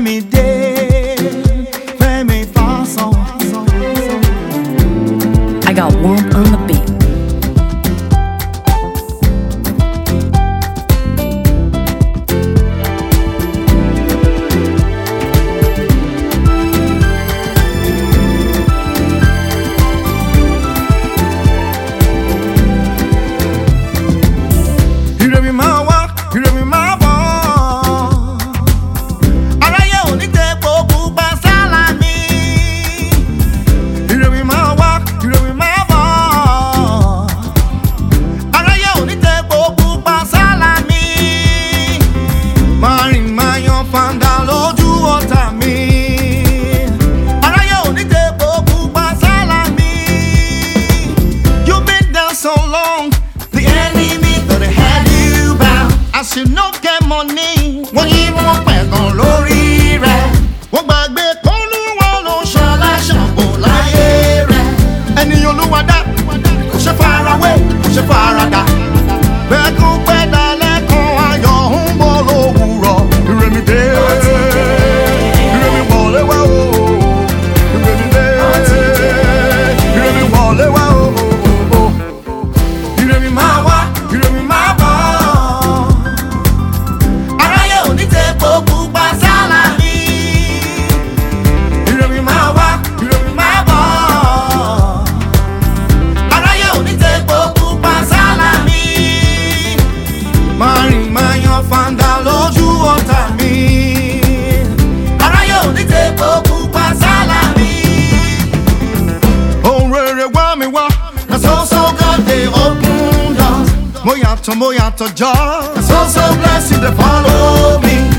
me day. opuna Moja to, moja to dziad so, so blessed, they follow me.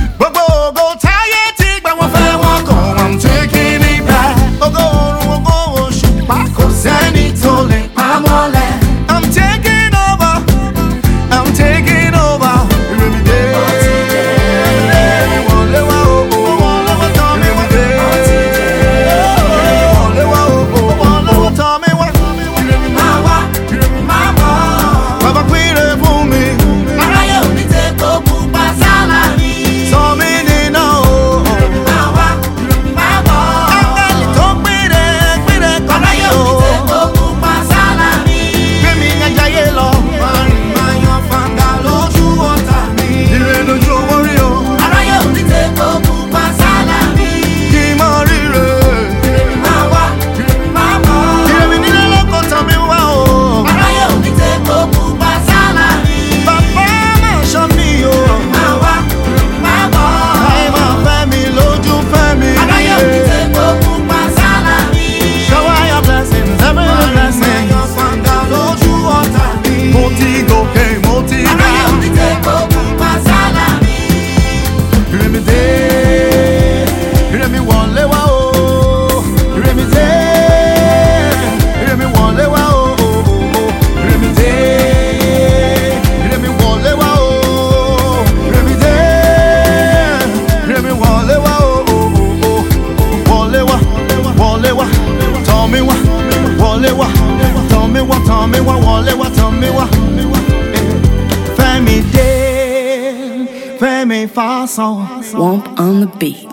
wọlé wá tàn mí wá tàn mí wá wọlé wá tàn mí wá. Fẹ́mi dé, Fẹ́mi fásán. Womp on the beat.